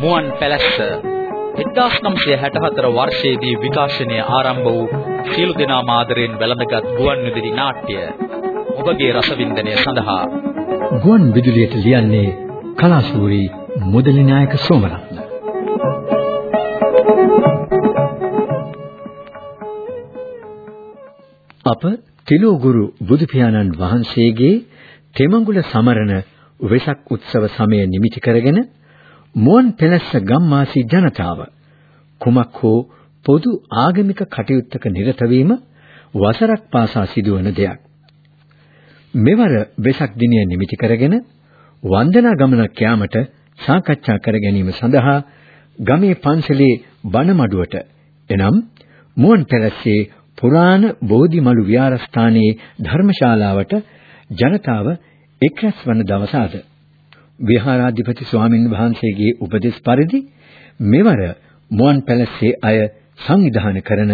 මුවන් පැලැස්ස 1964 වර්ෂයේදී විකාශනය ආරම්භ වූ සියලු දෙනා මාදරෙන් වැළඳගත් ගුවන් විදුලි නාට්‍ය ඔබගේ රසවින්දනය සඳහා. ගුවන් විදුලියට ලියන්නේ කලාශූරී මුදලි නායක සෝමරත්න. අප තිලෝගුරු බුදු පියාණන් වහන්සේගේ තෙමඟුල සමරන වෙසක් උත්සව සමය නිමිති කරගෙන මුවන් පැලැස්ස ගම්මාසී ජනතාව කුමක් හෝ පොදු ආගමික කටයුත්තක නිරත වීම වසරක් පාසා සිදුවන දෙයක්. මෙවර වෙසක් දිනය නිමිති කරගෙන වන්දනා ගමනක් යාමට සාකච්ඡා කර ගැනීම සඳහා ගමේ පන්සලේ බණ මඩුවට එනම් මුවන් පැලැස්සේ පුරාණ බෝධිමලු විහාරස්ථානයේ ධර්මශාලාවට ජනතාව එක්රැස් වන දවස අද. විහාරාධිපති ස්වාමින් වහන්සේගේ උපදෙස් පරිදි මෙවර මුවන් පැලස්සේ අය සංවිධානය කරන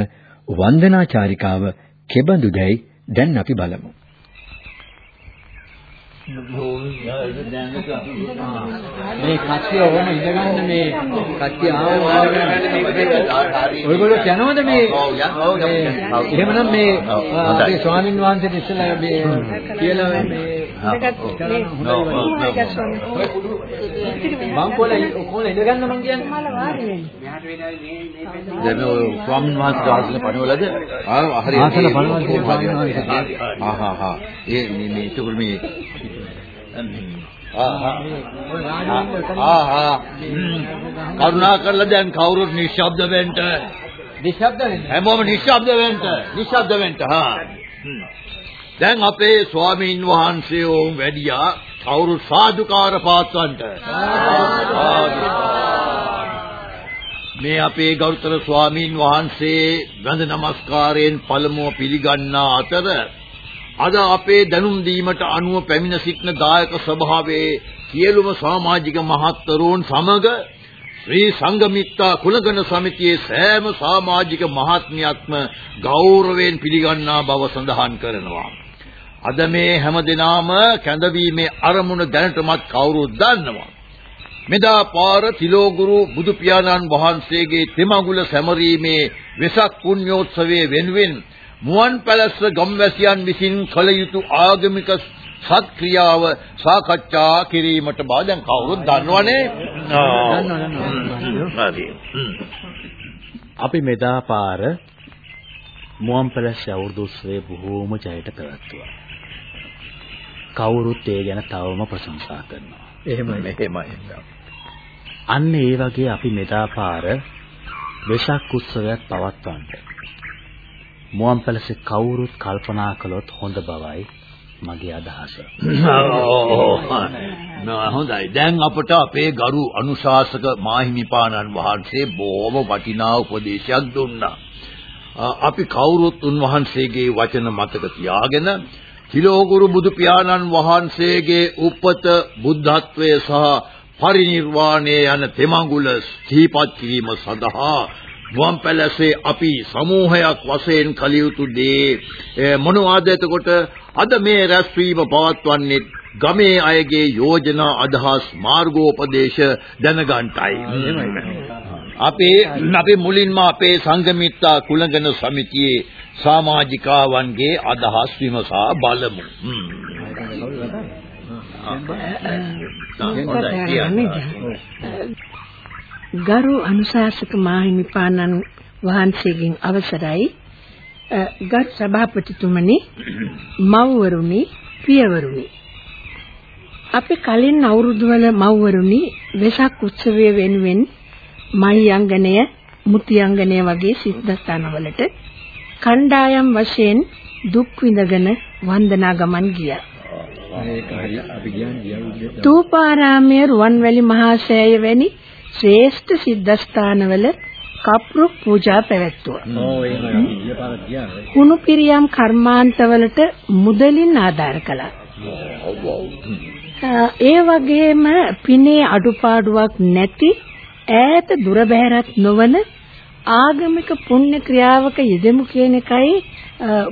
වන්දනාචාරිකාව කෙබඳුදැයි දැන් අපි බලමු. මේ කට්ටිය ඕම ඉඳගන්න මේ කට්ටිය ආවම ඔයගොල්ලෝ යනවද මේ? එහෙමනම් මේ අපේ ස්වාමින් වහන්සේට ඉස්සෙල්ලා මේ කියලා මේ මම කොහොල කොහොල ඉඳගන්න මං කියන්නේ? දැන් ඔය ස්වාමීන් වහන්සේ ආසන පණවලද ආ හරි. ආසන පණවල ස්වාමීන් වහන්සේ. ආ හා හා ඒ මේ මේ ඒක මේ කරුණා කරලා දැන් කවුරුත් නිශ්ශබ්ද වෙන්න. නිශ්ශබ්ද වෙන්න. හැමෝම නිශ්ශබ්ද වෙන්න. නිශ්ශබ්ද වෙන්න. හා. දැන් අපේ ස්වාමීන් වහන්සේ ඕම් වැඩියා කවුරුත් සාදුකාර පාත්වන්ට. මේ අපේ ගෞතම ස්වාමීන් වහන්සේ ගඳ නමස්කාරයෙන් පළමුව පිළිගන්නා අතර අද අපේ දැනුම් දීමට අනුව පැමිණ සිටින දායක සභාවේ සියලුම සමාජික මහත්වරුන් සමග ශ්‍රී සංගමිත්තා කුලගණ සමිතියේ සෑම සමාජික මහත්මියක්ම ගෞරවයෙන් පිළිගන්නා බව සඳහන් කරනවා. අද මේ හැමදෙනාම කැඳවීමේ අරමුණ දැනටමත් කවුරුත් දන්නවා. මෙදා පාර තිලෝගුරු බුදු පියාණන් වහන්සේගේ තෙමඟුල සැමරීමේ වෙසක් පුණ්‍යෝත්සවයේ වෙනුවෙන් මුවන් පැලස්ස ගම්වැසියන් විසින් කළ යුතු ආගමික සත්ක්‍රියාව සාකච්ඡා කිරීමට බා දැන් කවුරුත් දන්නවනේ අපි මෙදා පාර මුවන් පැලස්ස අවුරුදු උත්සවය බොහෝම ජයට පැවැත්තුවා. කවුරුත් ඒ ගැන තවම ප්‍රශංසා කරනවා. එහෙමයි එහෙමයි. අන්න ඒ වගේ අපි මෙදා පාර වෙසක් උත්සවයක් පවත්වන්න මුවන් පැලසේ කවුරුත් කල්පනා කළොත් හොඳ බවයි මගේ අදහස. හොඳයි. දැන් අපට අපේ ගරු අනුශාසක මාහිමිපාණන් වහන්සේ බොහොම වටිනා උපදේශයක් දුන්නා. අපි කවුරුත් උන්වහන්සේගේ වචන මතක තියාගෙන තිලෝගුරු බුදු පියාණන් වහන්සේගේ උපත බුද්ධත්වය සහ පරිණිර්වාණය යන තෙමඟුල ස්ථීපත් කිරීම සඳහා ගුවන් පැලසේ අපි සමූහයක් වශයෙන් කළ යුතු දේ මොනවාද එතකොට? අද මේ රැස්වීම පවත්වන්නේ ගමේ අයගේ යෝජනා අදහස් මාර්ගෝපදේශ දැනගන්ටයි අපේ අපි මුලින්ම අපේ සංගමිත්තා කුලගණ සමිතියේ සමාජිකාවන්ගේ අදහස් විමසා බලමු. ගරු අනුශාසක මාහිමිපාණන් වහන්සේගෙන් අවසරයි. ගත් සභාපතිතුමනි මව්වරුනි පියවරුනි. අපි කලින් අවුරුදුවල මව්වරුනි වෙසක් උත්සවය වෙනුවෙන් මහියංගනය මුතියංගනය වගේ සිද්ධාස්ථානවලට කණ්ඩායම් වශයෙන් දුක් විඳගෙන වන්දනා ගමන් ගියා. ඒක හරි අපි කියන්නේ තූපාරාමයේ රුවන්වැලි මහා සෑය වැනි ශ්‍රේෂ්ඨ සිද්ධාස්ථානවල කප්රු පූජා පැවැත්තුවා. ඔව් එහෙමයි ඊපාරක් ගියා. කුණු පිරියම් කර්මාන්තවලට මුදලින් ආධාර කළා. ඒ වගේම පිනේ අඩුපාඩුවක් නැති ඈත දුර බැහැරත් නොවන ආගමික පුණ්‍ය ක්‍රියාවක යෙදෙමු කියන එකයි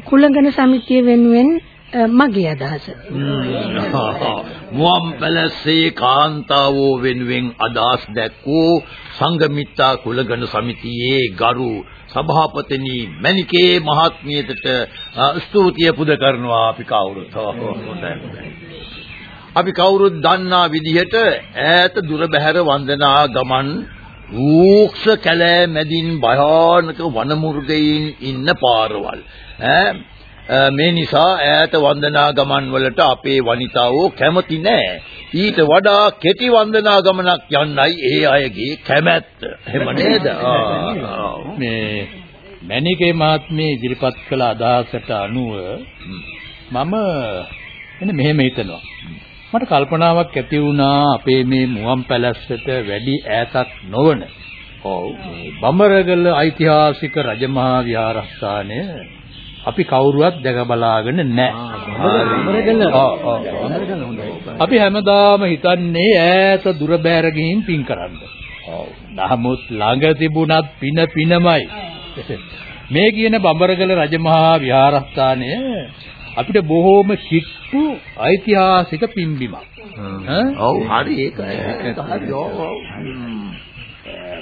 කුලගණ සමිතිය වෙනුවෙන් මගේ අදහස. මුවන් පැලස්සේ කාන්තාවෝ වෙනුවෙන් අදහස් දැක්වූ සංගමිත්තා කුලගණ සමිතියේ ගරු සභාපතිනි මණිකේ මහත්මියට ස්තුතිය පුද කරනවා අපි කවුරුත් අපි කවුරුත් දන්නා විදිහට ඈත දුර බැහැර වන්දනා ගමන් රූක්ෂ කැලෑ මැදින් භයානක වනමුර්ගයන් ඉන්න පාරවල් ඈ මේ නිසා ඈත වන්දනා ගමන් වලට අපේ වනිතාවෝ කැමති නෑ. ඊට වඩා කෙටි වන්දනා ගමනක් යන්නයි ඒ අයගේ කැමැත්ත. එහෙම නේද? මේ මණිකේ මහත්මිය ඉදිරිපත් කළ අදහසට අනුව මම එන්න මෙහෙම හිතනවා. මට කල්පනාවක් ඇති වුණා අපේ මේ මුවන් පැලැස්සට වැඩි ඈතක් නොවන. ඔව්. බඹරගල ඓතිහාසික රජමහා විහාරස්ථානය අපි කවුරුවත් දැක බලාගෙන නැහැ. අපි හැමදාම හිතන්නේ ඈත දුර බෑර ගිහින් පින් කරන්න. නමුත් ළඟ තිබුණත් පින පිනමයි. මේ කියන බඹරගල රජමහා විහාරස්ථානය අපිට බොහෝම කිට්ටු ඓතිහාසික පින්බිමක්. ඔව් හරි ඒකයි.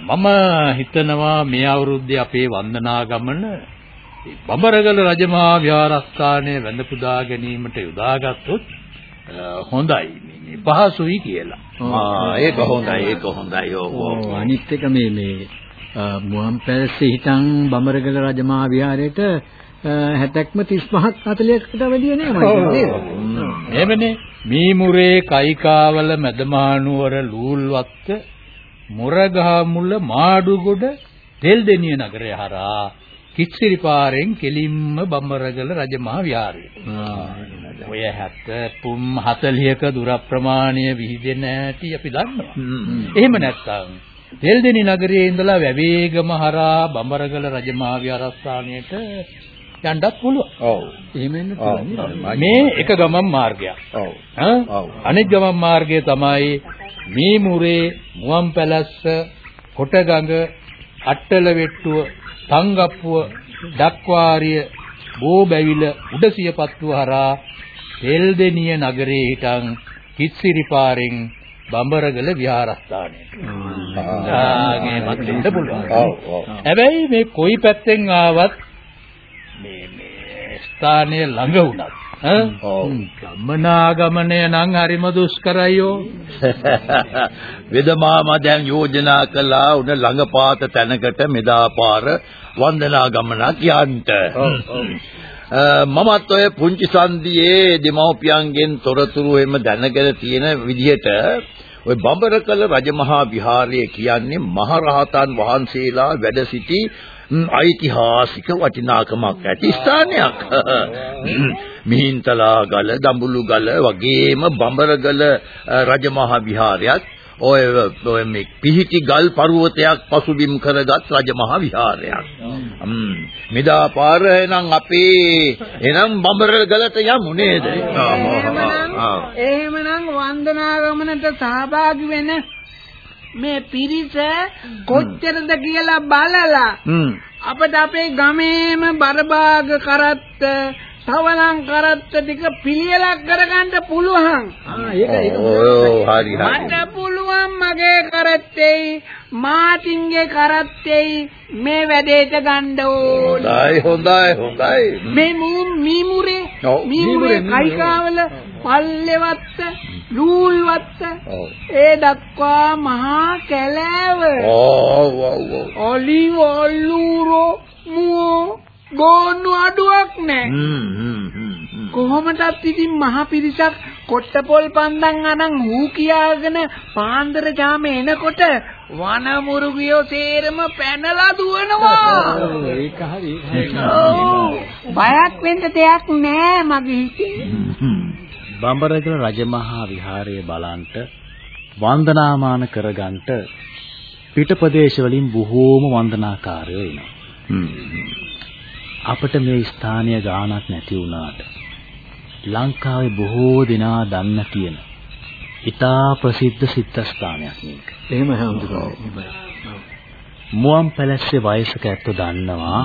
මම හිතනවා මේ අවුරුද්දේ අපේ වන්දනා ගමන බඹරගල රජමහා විහාරස්ථානයේ වැඳ පුදා ගැනීමට යොදාගත්තොත් හොඳයි මේ පහසුයි කියලා. ආ ඒක හොඳයි ඒක හොඳයි ඔව් අනිත් එක මේ මේ මුවන් පැලසේ හිටන් බඹරගල රජමහා විහාරයට 60ක්ම 35ක් 40කට වැඩිය නෑ මම නේද? එහෙමනේ. මීමුරේ කයිකාවල මැදමානුවර ලූල්වත්ත මොරගහමුල මාඩුගොඩ තෙල්දෙනිය නගරය හරහා කිච්සිරි පාරෙන් කෙලින්ම බම්බරගල රජමහා විහාරයට. ඔය 70 40ක දුර ප්‍රමාණය විහිදෙන ඇති අපි දන්නවා. එහෙම නැත්නම් තෙල්දෙනි නගරයේ ඉඳලා වැවේගම හරහා බම්බරගල රජමහා විහාරස්ථානයට යන්නත් පුළුවන්. ඔව්. එහෙම වෙන්න පුළුවන්. මේ එක ගමන් මාර්ගයක්. ඔව්. ඔව්. අනෙක් ගමන් මාර්ගය තමයි මේ මුරේ මුවන් පැලස්ස කොටගඟ අට්ටල වෙට්ටුව සංගප්පුව දක්වාරිය බෝබැවිල උඩසියපත්තුව හරහා තෙල්දෙනිය නගරයේ හිටන් කිත්සිරි පාරෙන් බඹරගල විහාරස්ථානයට. ආගේ මතෙන්ද පුළුවන්. ඔව් ඔව්. හැබැයි මේ කොයි පැත්තෙන් ආවත් ස්ථානයේ ළඟ වුණත්. ගමනාගමනය නම් හරිම දුෂ්කරයෝ. වෙදමාමා දැන් යෝජනා කළා උන ළඟපාත තැනකට මෙදාපාර වන්දනා ගමනක් යන්න. මමත් ඔය පුංචි සන්දියේ දෙමව්පියන්ගෙන් තොරතුරු එම දැනගෙන තියෙන විදිහට ඔය බඹරකල රජමහා විහාරය කියන්නේ මහරහතන් වහන්සේලා වැඩ සිටි ඓතිහාසික වටිනාකමක් ඇති ස්ථානයක්. මිහින්තලා ගල, දඹුලු ගල වගේම බඹරගල රජමහා විහාරයත් ඔය ඔය මේ පිහිටි ගල් පර්වතයක් පසුබිම් කරගත් රජමහා විහාරයක්. මෙදා පාර එනම් අපේ එනම් බඹරගලට යමු නේද? එහෙමනම් වන්දනා ගමනට සහභාගී වෙන මේ පිරිස කොච්චරද කියලා බලලා අපිට අපේ ගමේම බරභාග කරත්ත තවලං කරත්ත ටික පිළියෙලක් කරගන්න පුළුවන්. ආ ඒක ඒක හරි හරි. මට පුළුවන් මගේ කරත්තෙයි මාටින්ගේ කරත්තෙයි මේ වැඩේට ගන්න ඕන. හොඳයි හොඳයි හොඳයි. මේ මීමුරේ මීමුරේ, කයිකාවල පල්ලෙවත්ත ලූල්වත්ත. ඒ දක්වා මහා කැලෑව ඔව් ඔව් ඔව්. ඔලිව් ඔල්ලූරෝ මුවෝ ගෝන්නු අඩුවක් නැහැ. හ්ම් හ්ම් හ්ම් හ්ම්. කොහොමදත් ඉතින් මහ පිරිසක් කොට්ටපොල් පන්දන් අනන් හූ කියාගෙන පාන්දර ජාම එනකොට වනමුරුගියෝ සේරම පැනලා දුවනවා. ඒක හරි. බයක් වෙන්න දෙයක් නෑ මගේ හිතේ. බඹරගල රජමහා විහාරය බලන්ට වන්දනාමාන කරගන්නට පිටපදේශ වලින් බොහෝම වන්දනාකාරයෝ එනවා. අපිට මේ ස්ථානීය ගානක් නැති වුණාට ලංකාවේ බොහෝ දෙනා දන්න තියෙන ඉතා ප්‍රසිද්ධ සිද්ධාස්ථානයක් මේක. එහෙම හඳුනනවා. මුවන් පැලස්සේ වයසක ඇත්තෝ දන්නවා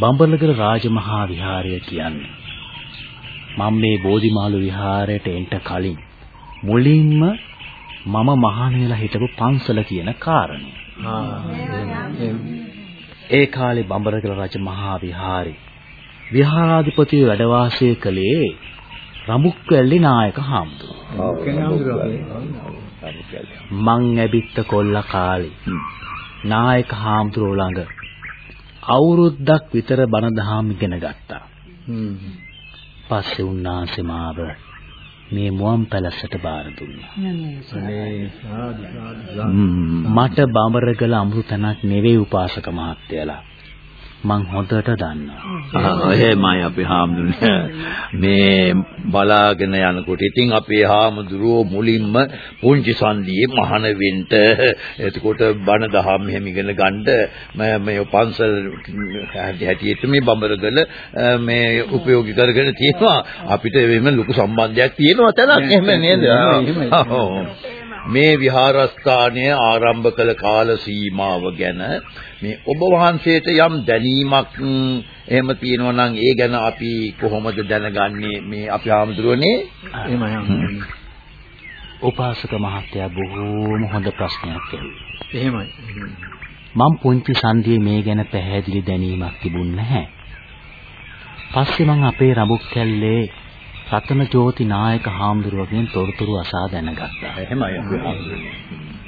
බඹලගල රාජමහා විහාරය කියන්නේ. මම මේ බෝධිමාළු විහාරයට එන්න කලින් මුලින්ම මම මහාන වෙලා හිටපු පන්සල කියන කාරණය. ඒ කාලේ බඹරගල රජ මහා විහාරේ විහාරාධිපති වැඩ වාසය කළේ රමුක්කැලේ නායක හාමුදුරුවෝ. මං ඇබිත්ත කොල්ල කාලේ නායක හාමුදුරුවෝ ළඟ අවුරුද්දක් විතර බණ දහම් ඉගෙන ගත්තා. පස්සේ උන්වහන්සේ මාව මේ මුවන් පැලසට බාර දුන්නා. මට බඹරගල අමෘතනක් නෙවෙයි උපාසක මහත්තයලා. මං හොඳට දන්නවා. එහෙමයි අපි හාමුදුරනේ. මේ බලාගෙන යනකොට ඉතින් අපේ හාමුදුරුවෝ මුලින්ම පුංචි සන්දියේ මහාන වෙන්න එතකොට බණ දහම් මෙහෙම ඉගෙන ගන්න මේ පන්සල් හැටියට මේ බඹරගල මේ ප්‍රයෝගික කරගෙන තියෙනවා. අපිට එවෙම ලොකු සම්බන්ධයක් තියෙනවා තැනක් එහෙම නේද? මේ විහාරස්ථානය ආරම්භ කළ කාල සීමාව ගැන මේ ඔබ වහන්සේට යම් දැනීමක් එහෙම තියෙනවා නම් ඒ ගැන අපි කොහොමද දැනගන්නේ මේ අපි ආමඳුරනේ එහෙමයි උපාසක මහත්තයා බොහෝම හොඳ ප්‍රශ්නයක් ඇහුවා. එහෙමයි. මම පුංචි සන්ධියේ මේ ගැන පැහැදිලි දැනීමක් තිබුණ නැහැ. පස්සේ මම අපේ රඹුක් කැල්ලේ රතන ජෝති නායක හාමුදුරුවගෙන් තොරතුරු අසා දැනගත්තා. එහෙමයි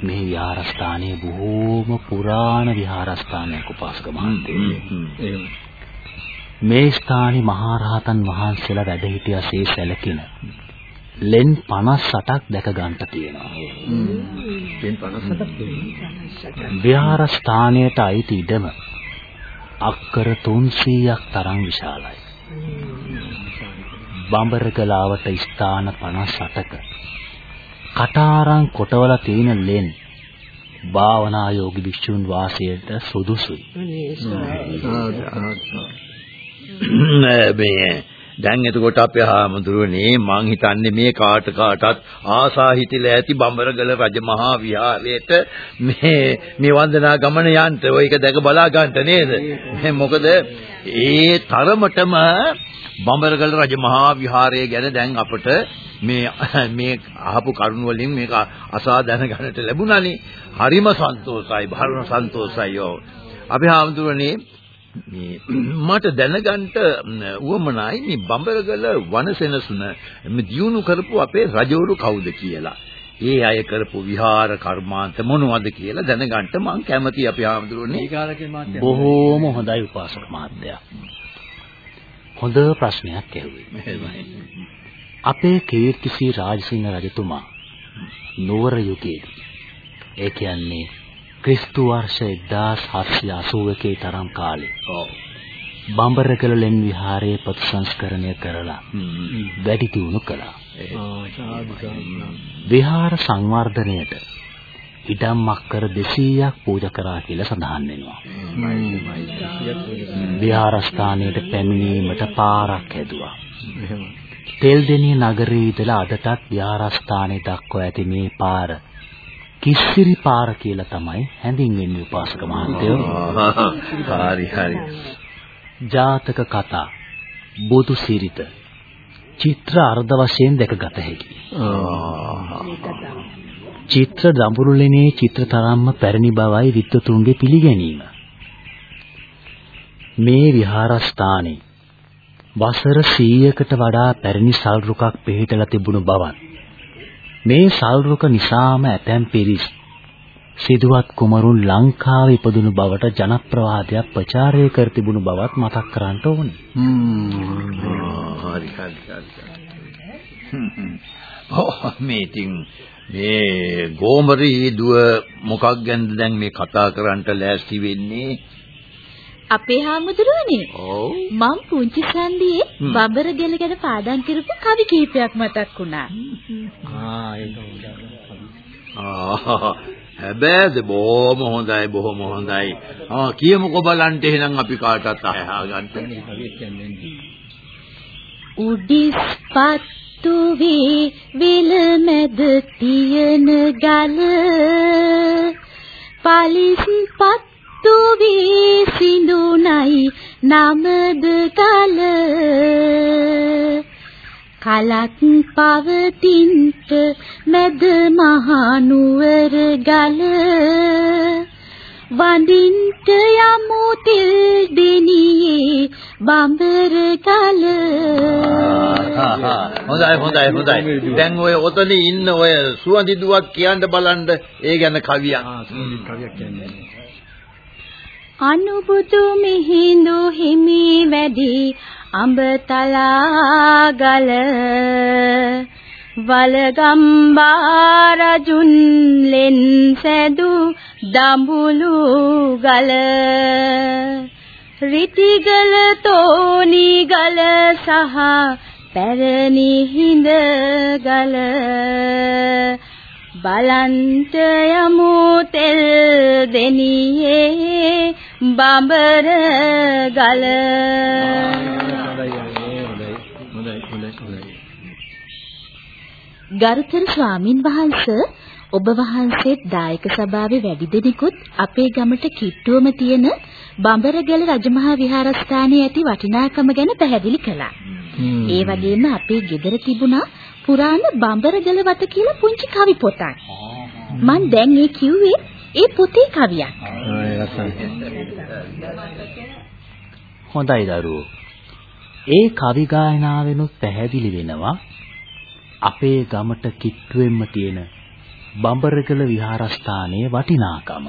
මේ විහාරස්ථානයේ බොහෝම පුරාණ විහාරස්ථානයක් උපාසක මහත්තයෝ. මේ ස්ථානයේ මහරහතන් වහන්සේලා වැඩ සිටියාසේ සැලකින ලෙන් 58ක් දැක ගන්නට තියෙනවා. ලෙන් 58ක් විහාරස්ථානයට අයිති ඉඩම අක්කර 300ක් තරම් විශාලයි. බඹරගලාවට ස්ථාන 58ක කටාරම් කොටවල තියෙන ලෙන් භාවනා යෝගී භික්ෂුන් වාසයට සුදුසුයි. මේ දැන් එතකොට අපේ හාමුදුරනේ මං හිතන්නේ මේ කාට කාටත් ආසා හිතිලා ඇති බඹරගල රජමහා විහාරයට මේ මේ වන්දනා ගමන යන්න. ඔය එක දැක බලා ගන්නට නේද? මොකද? ඒ තරමටම බඹරගල රජමහා විහාරය ගැන දැන් අපට මේ මේ අහපු කරුණ වලින් මේක අසා දැනගන්නට ලැබුණානේ. හරිම සන්තෝසයි භාරණ සන්තෝසයි අපි හාමුදුරනේ මේ මට දැනගන්න උවමනයි මේ බඹරගල වනසෙනසුන මේ දියුණු කරපු අපේ රජවරු කවුද කියලා. ඒ අය කරපු විහාර කර්මාන්ත මොනවද කියලා දැනගන්න මම කැමතියි අපි ආමඳුරනේ. බොහෝම හොඳයි උපාසක මහත්තයා. හොඳ ප්‍රශ්නයක් ඇහුවේ. අපේ කීර්තිසී රාජසිංහ රජතුමා නුවර යුගයේදී ඒ කියන්නේ ක්‍රිස්තු වර්ෂ 1781 තරම් කාලේ. ඔව්. බඹරකල ලෙන් විහාරයේ ප්‍රතිසංස්කරණය කරලා වැඩි දියුණු කළා. විහාර සංවර්ධනයට ඉඩම් අක්කර 200ක් පූජා කරා කියලා සඳහන් වෙනවා. විහාරස්ථානයට පැමිණීමට පාරක් හැදුවා. තෙල්දෙණිය නගරයේ ඉඳලා අදටත් විහාරස්ථානයේ දක්වා ඇති මේ පාර කිස්සිරි පාර කියලා තමයි හැඳින්වෙන්නේ උපාසක මහත්තයෝ. හරි හරි. ජාතක කතා බුදු සිරිත චිත්‍ර අර්ධ වශයෙන් දැකගත හැකියි. චිත්‍ර දඹුරුලෙනේ චිත්‍ර තරම්ම පැරණි බවයි විද්වතුන්ගේ පිළිගැනීම. මේ විහාරස්ථානයේ වසර 100කට වඩා පැරණි සල් රුකක් පිහිටලා තිබුණු බවත් මේ සල් රුක නිසාම ඇතැම් පිරිස් සිදුවත් කුමරුන් ලංකාවේ ඉපදුණු බවට ජනප්‍රවාදයක් ප්‍රචාරය කර තිබුණු බවත් මතක් කරන්න ඕනේ. හරි හරි හරි. ඔව් මේ ඉතින් මේ ගෝමරී දුව මොකක් ගැනද දැන් මේ කතා කරන්නට ලෑස්ති වෙන්නේ? අපේ හාමුදුරුවනේ. ඔව්. මම පුංචි සන්දියේ බබර ගෙල ගැන පාඩම් කරපු කවි කීපයක් මතක් වුණා. ආ ඒක හැබැයිද බොහොම හොඳයි බොහොම හොඳයි. ආ කියමුකෝ බලන්න එහෙනම් අපි කාටවත් අහා ගන්න. උඩිස්පත්තු වේ වෙල මැද තියන ගල පලිස්පත් තුවී සිඳුනයි නමද කල. කලක් පවතින්ට මැද මහනුවර ගල. වඳින්ට යමු තෙල් දෙනියේ බඹර ගල. හොඳයි හොඳයි හොඳයි. දැන් ඔය ඔතන ඉන්න ඔය සුවඳිදුවක් කියන්න බලන්න. ඒ ගැන කවියක්. කවියක් කියන්නේ අනුබුදු මිහිඳු හිමි වැඩි අඹතලා ගල. වලගම්බා රජුන් ලෙන් සැදු දඹුලු ගල. රිටිගල තෝනි ගල සහ පැරණි හිඳ ගල. බලන්ට යමු තෙල් දෙනියේ බඹර ගල ගරුතර ස්වාමින් වහන්සේ ඔබ වහන්සේත් දායක සභාවේ වැඩි දෙනෙකුත් අපේ ගමට කිට්ටුවම තියෙන බඹරගල රජමහා විහාරස්ථානයේ ඇති වටිනාකම ගැන පැහැදිලි කළා. ඒ වගේම අපේ ගෙදර තිබුණා පුරාණ බඹරගල වත කියලා පුංචි කවි පොතක්. මං දැන් ඒ කිව්වේ ඒ පොතේ කවියක්. හොඳයි දරුවෝ. ඒ කවි ගායනාවෙනුත් පැහැදිලි වෙනවා අපේ ගමට කිට්ටුවෙන්ම තියෙන බඹරගල විහාරස්ථානයේ වටිනාකම.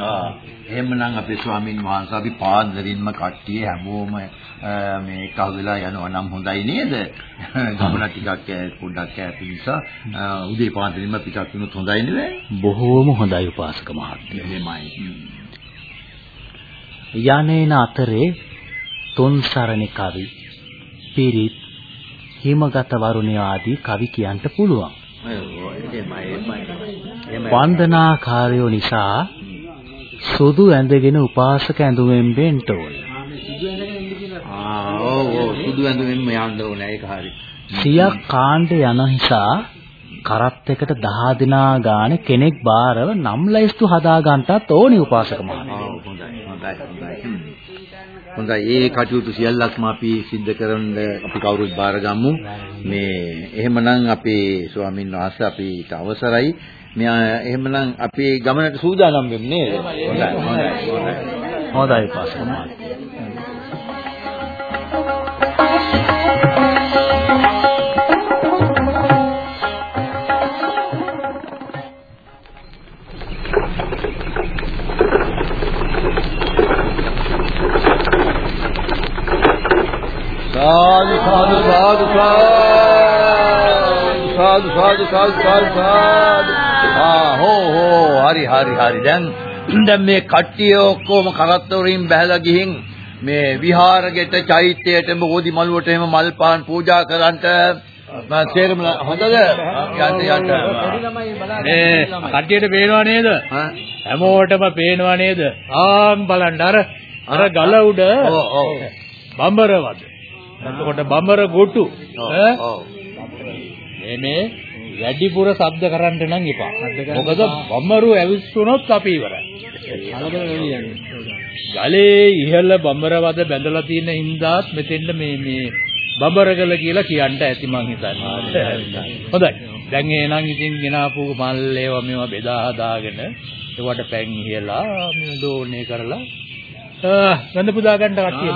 ආ එහෙමනම් අපේ ස්වාමින් වහන්සේ අපි පාන්දරින්ම කට්ටිය හැමෝම මේ එකහු වෙලා යනවා නම් හොඳයි නේද? ගමන ටිකක් පොඩ්ඩක් ඈත නිසා උදේ පාන්දරින්ම පිටත් වුණොත් හොඳයි නේද? බොහෝම හොඳයි උපාසක මහත්මයා. එහෙමයි. යන්නේන අතරේ තුන් සරණ කවි පිරිත් හිමගත වරුණය ආදී කවි කියන්න පුළුවන්. වන්දනාකාරයෝ නිසා සුදු ඇඳගෙන උපාසක ඇඳුමෙන් වෙන්න ඕනේ. ආ ඔව් ඔව් සුදු ඇඳුමෙන්ම යන්න ඕනේ ඒක හරි. සියක් කාණ්ඩ යන නිසා කරත් එකට 10 දිනා ගානේ කෙනෙක් බාරව නම් ලයිස්තු හදා ගන්නටත් ඕනේ උපාසක මහත්මයා. හොඳයි හොඳයි හොඳයි. හොඳයි. ඒ කටයුතු සියල්ලක්ම අපි සිද්ධ කරන්න අපි කවුරුත් බාරගමු මේ එහෙමනම් අපේ ස්වාමින් වහන්සේ අපිට අවසරයි. මෙයා එහෙමනම් අපි ගමනට සූදානම් වෙමු නේද? හොඳයි. හොඳයි. හොඳයි. හොඳයි. උපාසක සාදු සාදු සාදු සාදු. ආ හෝ හෝ හරි හරි හරි. දැන් දැන් මේ කට්ටිය ඔක්කොම කරත්ත වලින් බහැලා ගිහින් මේ විහාරගෙට චෛත්‍යයට බෝධි මළුවට එහෙම මල් පාන් පූජා කරන්නට මම තේරුම් හොඳද? යන්න යන්න මේ කට්ටියට පේනව නේද? හැමෝටම පේනව නේද? ආන් බලන්න. අර අර ගල උඩ ඔව් බඹරවද. එතකොට බඹර ගොටු. ඈ? මේ මේ වැඩිපුර ශබ්ද කරන්න නම් එපා. මොකද බඹරු ඇවිස්සුනොත් අපි ඉවරයි. ගලේ ඉහළ බඹරවද බැඳලා තියෙන හින්දාත් මෙතෙන්ද මේ මේ බඹරගල කියලා කියන්න ඇති මං හිතන්නේ. හොඳයි. දැන් එහෙනම් ඉතින් ගෙනාපු මල් ඒවා මේවා බෙදා හදාගෙන ඒවට පැන් ඉහලා මේ දෝනේ කරලා ගඳ පුදා ගන්න කට්ටිය.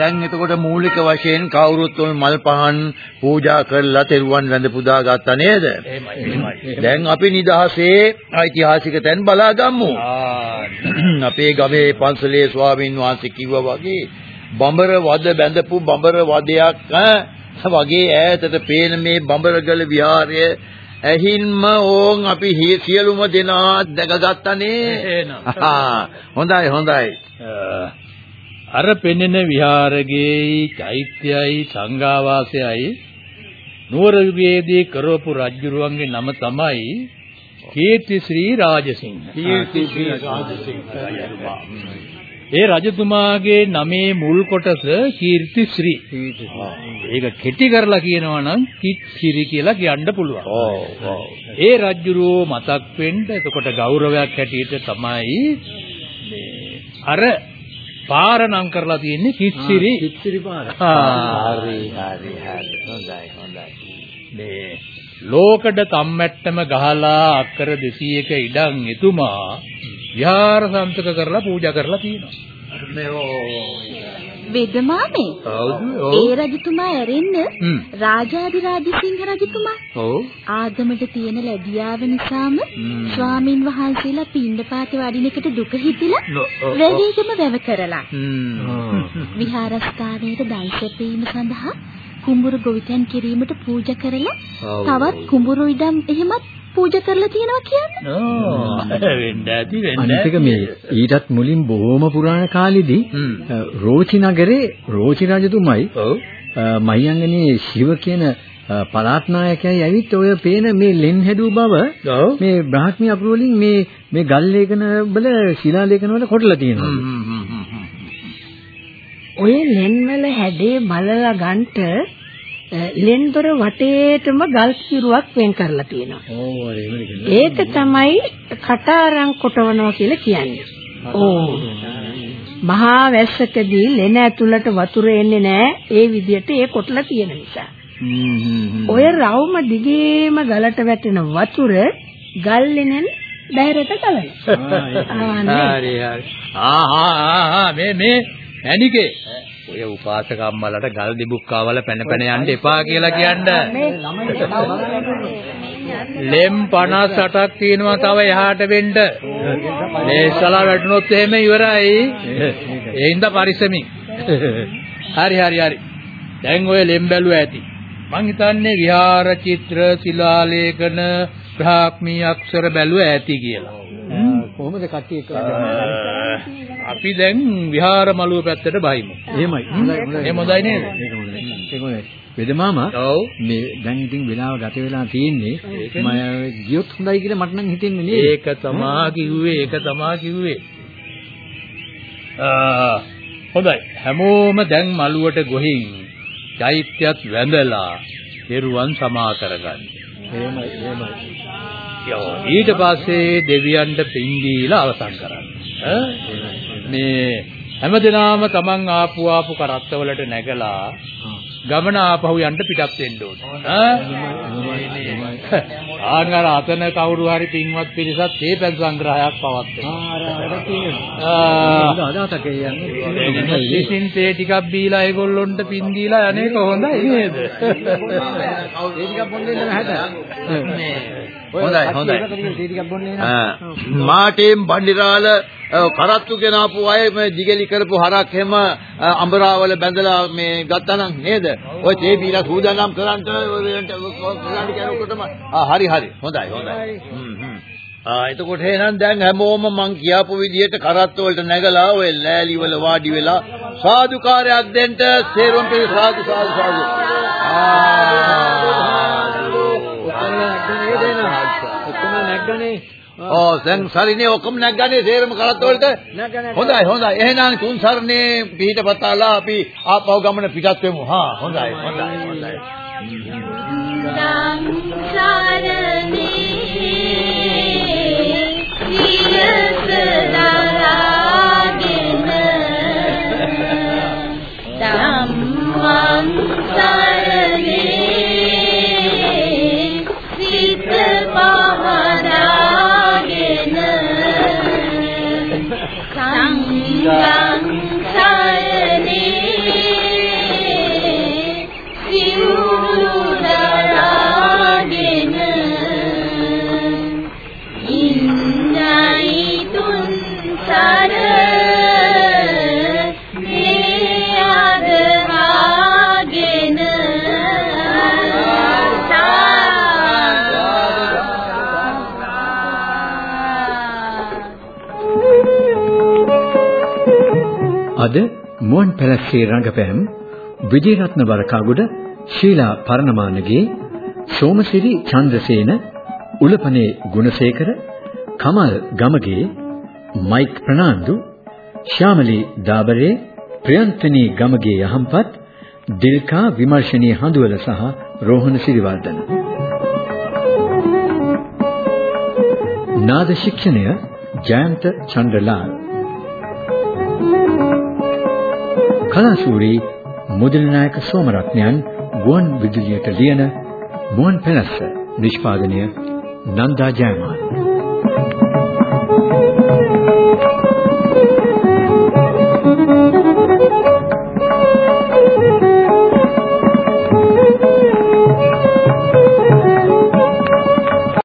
දැන් එතකොට මූලික වශයෙන් කවුරුත් ඔය මල් පහන් පූජා කරලා තෙරුවන් වැඳ පුදා ගත්තා නේද? දැන් අපි නිදහසේ ඓතිහාසික තැන් බලා ගමු. අපේ ගමේ පන්සලේ ස්වාමින් වහන්සේ කිව්වා වගේ බඹර වද බැඳපු බඹර වදයක් වගේ ඈතට පේන මේ බඹරගල විහාරය ඇහින්ම ඕන් අපි සියලුම දෙනා දැකගත්තානේ. හොඳයි හොඳයි. අර පෙනෙන විහාරගේයි චෛත්‍යයයි සංඝාවාසයයි නුවර යුගයේදී කරවපු රජුරුවන්ගේ නම තමයි කීර්තිශ්‍රී රාජසිංහ. කීර්තිශ්‍රී රාජසිංහ. ඒ රජතුමාගේ නමේ මුල් කොටස කීර්තිශ්‍රී. ඒක කෙටි කරලා කියනවා නම් කිත්සිරි කියලා කියන්න පුළුවන්. ඒ රජුරෝ මතක් වෙන්න එතකොට ගෞරවයක් හැටියට තමයි අර පාර නම් කරලා තියෙන්නේ කිත්සිරි. කිත්සිරි පාර. හරි හරි හරි. හොඳයි හොඳයි. මේ ලෝකඩ තම්මැට්ටම ගහලා අක්කර 200ක ඉඩම් එතුමා විහාර සම්තක කරලා පූජා කරලා තියෙනවා. වෙදමාමේ කවුද? ඒ රජතුමා ඇරෙන්න හ්ම්. රාජාදිරාජසිංහ රජතුමා. ඔව්. ආගමට තියෙන ලැබියාව නිසාම ස්වාමින් වහන්සේලා පින්ඩපාත වඩින එකට දුක හිතිලා වැවීගම වැව කරලා විහාරස්ථානයේ දන්සැපීම සඳහා කුඹුරු ගොවිතැන් කිරීමට පූජා කරලා තවත් කුඹුරු ඉඩම් එහෙමත් පූජා කරලා තියෙනවා කියන්නේ. ඕ වෙන්න ඇති වෙන්න අනිත් එක. මේ ඊටත් මුලින් බොහොම පුරාණ කාලෙදී රෝචි නගරේ රෝචි රජතුමයි මහියංගනේ ශිව කියන අ, පළාත් නායකයයි ඇවිත් ඔය පේන මේ ලෙන් හැදූ බව. මේ බ්‍රාහ්මී අකුරු වලින් මේ මේ ගල් ලේඛන වල ශිලා ලේඛන වල කොටලා තියෙනවා. ඔය ලෙන්වල හැඩේ බලලා ගන්නට ලෙන්දොර වටේටම ගල් කිරුවක් වෙන් කරලා තියෙනවා. ඒක තමයි කටාරම් කොටවනවා කියලා කියන්නේ. ඕ. මහා වැස්සකදී ලෙන ඇතුළට වතුර එන්නේ නැහැ. ඒ විදිහට ඒ කොටලා තියෙන නිසා. ඔය රවුම දිගේම ගලට වැටෙන වතුර ගල් ලෙනෙන් බැහැරට ගලනවා. හරි හරි. ආ ආ ආ මේ මේ ඇනිකේ ඔය උපාසක අම්මලට ගල් දිබුක්කාවල පැන පැන යන්න එපා කියලා කියන්න. ලෙම් 58ක් තියෙනවා තව එහාට වෙන්න. මේසලා වැටුනොත් එහෙම ඉවරයි. ඒ හින්දා පරිස්සමින්. හරි හරි හරි. දැන් ඔය ලෙම් බැලුවා ඇති. මං හිතන්නේ විහාර චිත්‍ර ශිලාලේඛන බ්‍රාහ්මී අක්ෂර බැලුවා ඇති කියලා. කොහොමද කට්ටිය එක අපි දැන් විහාර මළුව පැත්තට බහිමු. එහෙමයි. එහෙම හොඳයි නේද? ඒක හොඳයි. ඒක හොඳයි. වෙදමාමා ඔව්. මේ දැන් ඉතින් වෙලාව ගත වෙලා තියෙන්නේ මම ගියොත් හොඳයි කියලා මට නම් හිතෙන්නේ නේද? ඒක තමා කිව්වේ ඒක තමා කිව්වේ. ආ හොඳයි. හැමෝම දැන් මළුවට ගොහින් චෛත්‍යත් වැඳලා පෙරුවන් සමා කරගන්න. එහෙමයි එහෙමයි. ඊට පස්සේ දෙවියන්ට පින් දීලා අවසන් කරන්න. මේ හැමදෙනාම තමන් ආපු ආපු කරත්තවලට නැගලා ගමන ආපහු යන්න පිටත් වෙන්න ඕනේ. ආන්ගර අතන කවුරු හරි පින්වත් පිරිසත් මේ පැන් සංග්‍රහයක් පවත්වනවා. ඉතින් තේ ටිකක් බීලා ඒගොල්ලොන්ට පින් දීලා අනේක හොඳයි නේද? ඒ ටිකක් නැහැ හොඳයි හොඳයි. ආ, මාටේම් බණ්ඩිරාල කරත්තු ගෙනාපු අය මේ දිගලි කරපු හරක් හැම අඹරාවල බැඳලා මේ ගත්තානම් නේද? ඔය තේ බීලා සූදානම් කරන්ට කරන්න කියනකොටම ආ හරි හරි හොඳයි හොඳයි. ආ එතකොට එහෙනම් දැන් හැමෝම මං කියපු විදිහට කරත්තු වලට නැගලා ඔය ලෑලි වල වාඩි වෙලා සාදුකාරයක් දෙන්න සේරුම් පිළි සාදු සාදු සාදු. ඔක්කොම ඕ දැන් සරිනේ ඔක්කොම නැග්ගනේ සේරම කරත්තු වලට. හොඳයි හොඳයි. එහෙනම් තුන් සරණේ පිහිටපතාලා අපි ආපහු ගමන පිටත් වෙමු. හා හොඳයි හොඳයි හොඳයි. අද මුවන් පැලස්සේ රංගපෑම් විජේරත්න වරකාගොඩ ශීලා පරණමානගේ සෝමසිරි චන්ද්‍රසේන උලපනේ ගුණසේකර කමල් ගමගේ මයික් ප්‍රනාන්දු ශ්‍යාමලී දාබරේ ප්‍රියන්තනී ගමගේ යහම්පත් දිල්කා විමර්ශනී හඳුවල සහ රෝහණ සිරිවර්ධන. නාද ශික්ෂණය ජයන්ත චන්ද්‍රලාල් කලාසූරි මුදලිනායක සෝමරත්නයන් ගුවන් විදුලියට ලියන මුවන් පැලස්ස නිෂ්පාදනය නන්දා ජයමාන